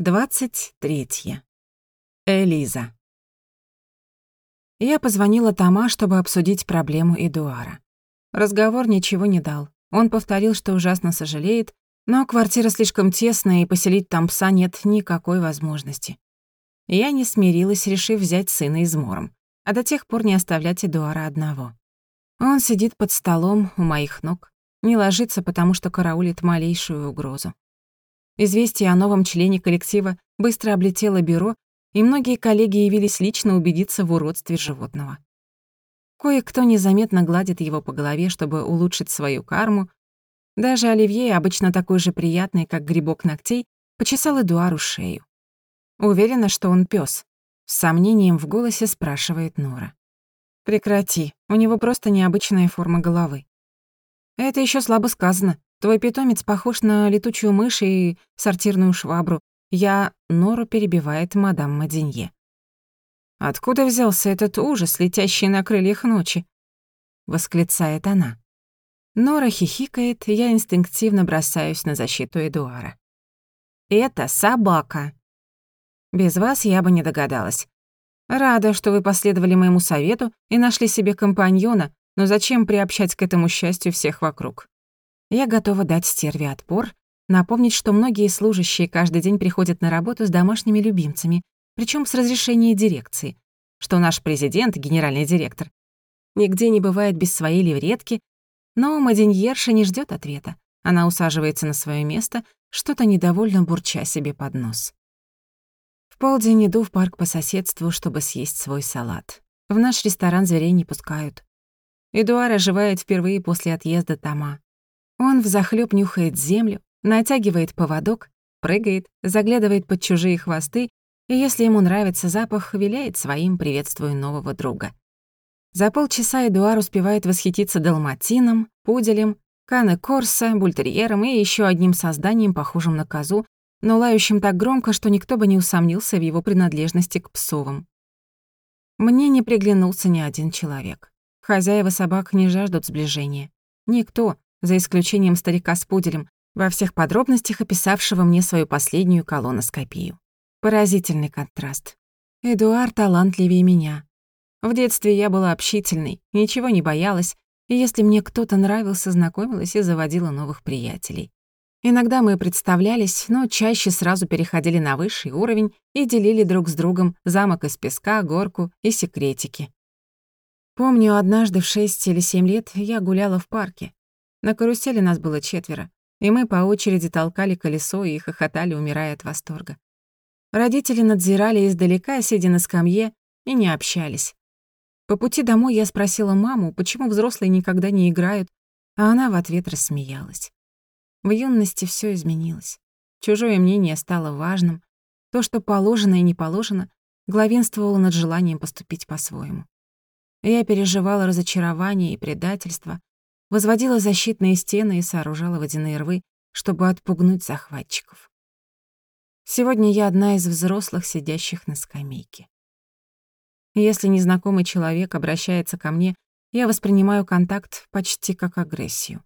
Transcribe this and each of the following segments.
23. Элиза. Я позвонила Тома, чтобы обсудить проблему Эдуара. Разговор ничего не дал. Он повторил, что ужасно сожалеет, но квартира слишком тесная, и поселить там пса нет никакой возможности. Я не смирилась, решив взять сына измором, а до тех пор не оставлять Эдуара одного. Он сидит под столом у моих ног, не ложится, потому что караулит малейшую угрозу. Известие о новом члене коллектива быстро облетело бюро, и многие коллеги явились лично убедиться в уродстве животного. Кое-кто незаметно гладит его по голове, чтобы улучшить свою карму. Даже Оливье, обычно такой же приятный, как грибок ногтей, почесал Эдуару шею. Уверена, что он пёс. С сомнением в голосе спрашивает Нора. «Прекрати, у него просто необычная форма головы». «Это ещё слабо сказано. Твой питомец похож на летучую мышь и сортирную швабру. Я... Нору перебивает мадам Маденье. «Откуда взялся этот ужас, летящий на крыльях ночи?» Восклицает она. Нора хихикает, я инстинктивно бросаюсь на защиту Эдуара. «Это собака!» Без вас я бы не догадалась. Рада, что вы последовали моему совету и нашли себе компаньона, но зачем приобщать к этому счастью всех вокруг? Я готова дать стерве отпор, напомнить, что многие служащие каждый день приходят на работу с домашними любимцами, причем с разрешения дирекции, что наш президент, генеральный директор, нигде не бывает без своей левретки, но маденьерша не ждет ответа. Она усаживается на свое место, что-то недовольно бурча себе под нос. В полдень иду в парк по соседству, чтобы съесть свой салат. В наш ресторан зверей не пускают. Эдуар оживает впервые после отъезда Тома. Он взахлёб нюхает землю, натягивает поводок, прыгает, заглядывает под чужие хвосты и, если ему нравится запах, виляет своим, приветствуя нового друга. За полчаса Эдуар успевает восхититься далматином, пуделем, кане-корса, бультерьером и еще одним созданием, похожим на козу, но лающим так громко, что никто бы не усомнился в его принадлежности к псовым. Мне не приглянулся ни один человек. Хозяева собак не жаждут сближения. Никто, за исключением старика с пуделем, во всех подробностях описавшего мне свою последнюю колоноскопию. Поразительный контраст. Эдуард талантливее меня. В детстве я была общительной, ничего не боялась, и если мне кто-то нравился, знакомилась и заводила новых приятелей. Иногда мы представлялись, но чаще сразу переходили на высший уровень и делили друг с другом замок из песка, горку и секретики. Помню, однажды в шесть или семь лет я гуляла в парке. На карусели нас было четверо, и мы по очереди толкали колесо и хохотали, умирая от восторга. Родители надзирали издалека, сидя на скамье, и не общались. По пути домой я спросила маму, почему взрослые никогда не играют, а она в ответ рассмеялась. В юности все изменилось. Чужое мнение стало важным. То, что положено и не положено, главенствовало над желанием поступить по-своему. Я переживала разочарование и предательство, возводила защитные стены и сооружала водяные рвы, чтобы отпугнуть захватчиков. Сегодня я одна из взрослых, сидящих на скамейке. Если незнакомый человек обращается ко мне, я воспринимаю контакт почти как агрессию.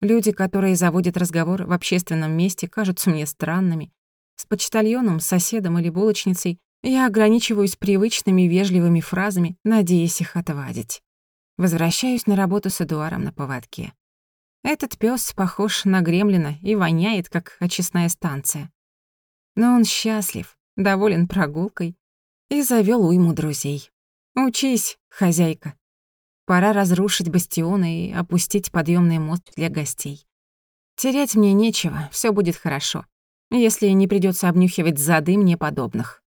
Люди, которые заводят разговор в общественном месте, кажутся мне странными. С почтальоном, соседом или булочницей я ограничиваюсь привычными вежливыми фразами, надеясь их отвадить. Возвращаюсь на работу с Эдуаром на поводке. Этот пес похож на гремлина и воняет, как очистная станция. Но он счастлив, доволен прогулкой и завёл уйму друзей. Учись, хозяйка. Пора разрушить бастионы и опустить подъёмный мост для гостей. Терять мне нечего, всё будет хорошо, если не придётся обнюхивать зады мне подобных.